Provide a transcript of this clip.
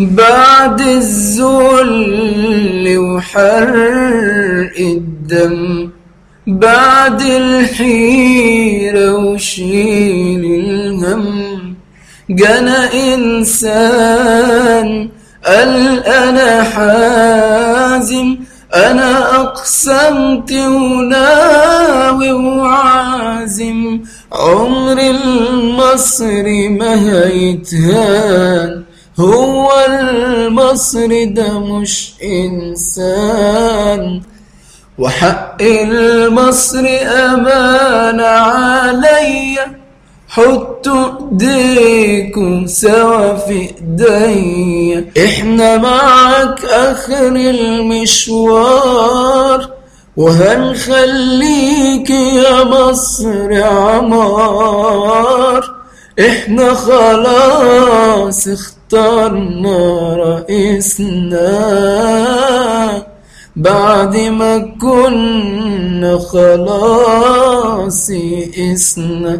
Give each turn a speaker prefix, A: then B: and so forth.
A: بعد الذل وحرق الدم بعد الحيرة وشيل الهم جانا إنسان قال أنا حازم أنا أقسمت وناوي وعازم عمر المصري ما هيتهان. هو المصري ده مش إنسان. وحق المصري أمانة عليا حطوا إيديكم سوا في ايديا إحنا معك آخر المشوار. وهنخليك يا مصر عمار. إحنا خلاص اخترنا رئيسنا. بعد ما كنا خلاص يئسنا.